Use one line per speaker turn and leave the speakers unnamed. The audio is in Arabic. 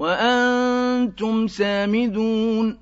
وأنتم سامدون